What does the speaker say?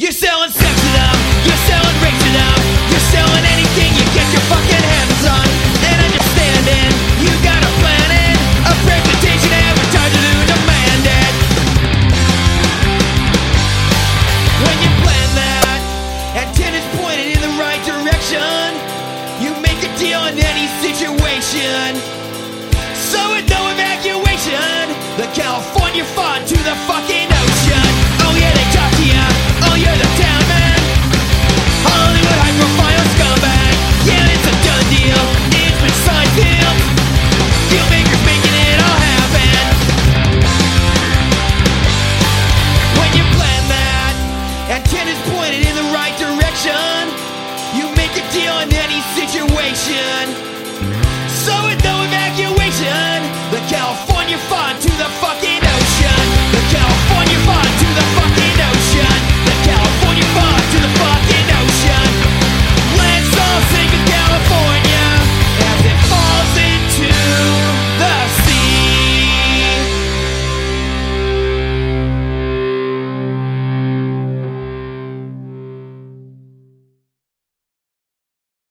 You're selling sex to them, you're selling rape to them, you're selling anything you get your fucking hands on. And understanding, you got a plan and a presentation, advertisers to demand it. When you plan that, and antennas pointed in the right direction, you make a deal in any situation. So with no evacuation, the California fought to the fucking